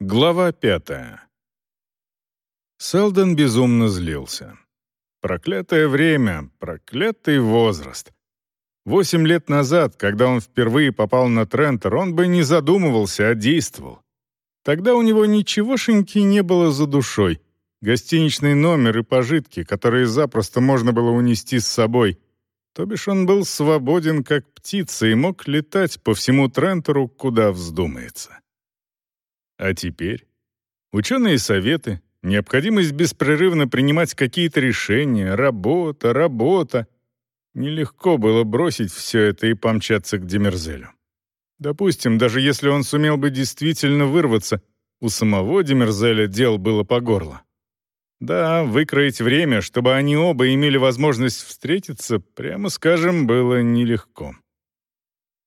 Глава пятая. Селдон безумно злился. Проклятое время, проклятый возраст. Восемь лет назад, когда он впервые попал на Трентер, он бы не задумывался, а действовал. Тогда у него ничегошеньки не было за душой. Гостиничный номер и пожитки, которые запросто можно было унести с собой. То бишь он был свободен, как птица, и мог летать по всему Трентеру, куда вздумается. А теперь? Ученые советы, необходимость беспрерывно принимать какие-то решения, работа, работа. Нелегко было бросить все это и помчаться к Демерзелю. Допустим, даже если он сумел бы действительно вырваться, у самого Демерзеля дел было по горло. Да, выкроить время, чтобы они оба имели возможность встретиться, прямо скажем, было нелегко.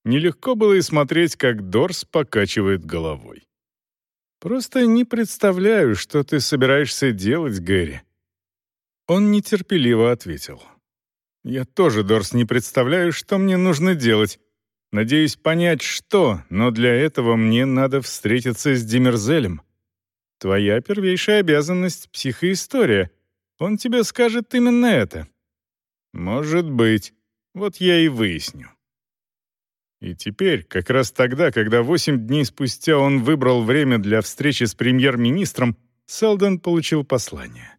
Нелегко было и смотреть, как Дорс покачивает головой. Просто не представляю, что ты собираешься делать, Гэри». Он нетерпеливо ответил. «Я тоже, Дорс, не представляю, что мне нужно делать. Надеюсь понять, что, но для этого мне надо встретиться с Демерзелем. Твоя первейшая обязанность — психоистория. Он тебе скажет именно это». «Может быть. Вот я и выясню». И теперь, как раз тогда, когда восемь дней спустя он выбрал время для встречи с премьер-министром, Селдон получил послание.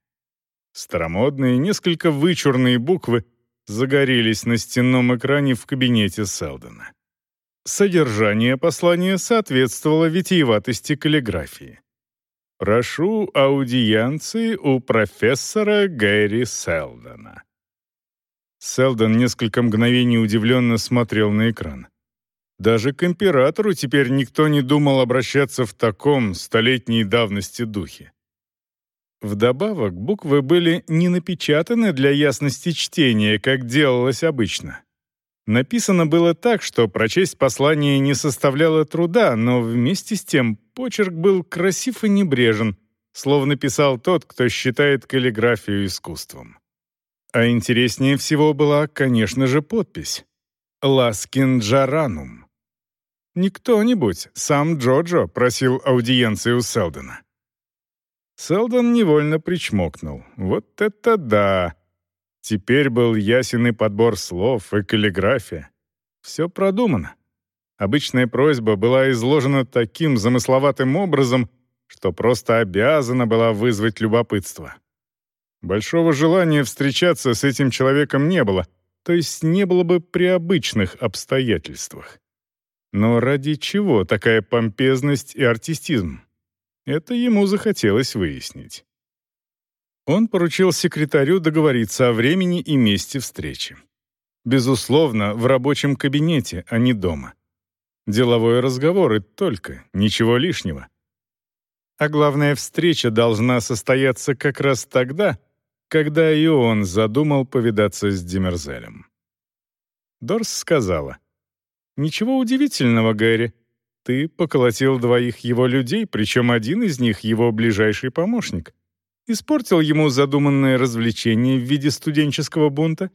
Старомодные, несколько вычурные буквы загорелись на стенном экране в кабинете Селдона. Содержание послания соответствовало витиеватости каллиграфии. «Прошу аудиенции у профессора Гэри Селдона». Селдон несколько мгновений удивленно смотрел на экран. Даже к императору теперь никто не думал обращаться в таком столетней давности духе. Вдобавок, буквы были не напечатаны для ясности чтения, как делалось обычно. Написано было так, что прочесть послание не составляло труда, но вместе с тем почерк был красив и небрежен, словно писал тот, кто считает каллиграфию искусством. А интереснее всего была, конечно же, подпись «Ласкин Джаранум». Не кто-нибудь, сам Джоджо просил аудиенции у Селдона. Селдон невольно причмокнул. Вот это да! Теперь был ясен и подбор слов, и каллиграфия. Все продумано. Обычная просьба была изложена таким замысловатым образом, что просто обязана была вызвать любопытство. Большого желания встречаться с этим человеком не было, то есть не было бы при обычных обстоятельствах. Но ради чего такая помпезность и артистизм? Это ему захотелось выяснить. Он поручил секретарю договориться о времени и месте встречи. Безусловно, в рабочем кабинете, а не дома. Деловой разговор и только, ничего лишнего. А главная встреча должна состояться как раз тогда, когда и он задумал повидаться с Демерзелем. Дорс сказала, Ничего удивительного, Гэри. Ты поколотил двоих его людей, причем один из них — его ближайший помощник. Испортил ему задуманное развлечение в виде студенческого бунта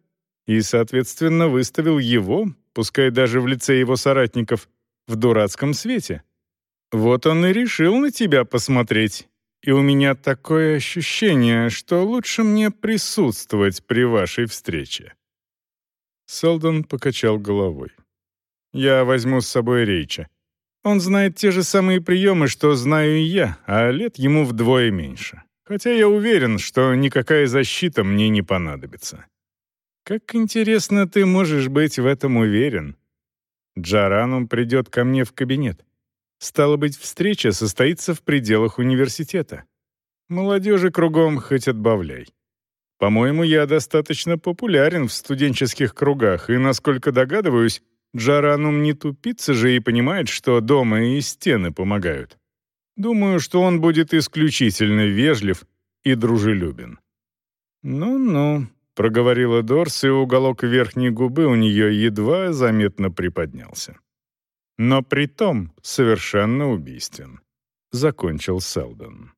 и, соответственно, выставил его, пускай даже в лице его соратников, в дурацком свете. Вот он и решил на тебя посмотреть. И у меня такое ощущение, что лучше мне присутствовать при вашей встрече». Селдон покачал головой. Я возьму с собой Рейча. Он знает те же самые приемы, что знаю и я, а лет ему вдвое меньше. Хотя я уверен, что никакая защита мне не понадобится. Как интересно ты можешь быть в этом уверен. Джаранум придет ко мне в кабинет. Стало быть, встреча состоится в пределах университета. Молодежи кругом хоть отбавляй. По-моему, я достаточно популярен в студенческих кругах, и, насколько догадываюсь, Джаранум не тупица же и понимает, что дома и стены помогают. Думаю, что он будет исключительно вежлив и дружелюбен. «Ну-ну», — проговорила Дорс, и уголок верхней губы у нее едва заметно приподнялся. «Но при том совершенно убийствен», — закончил Селдон.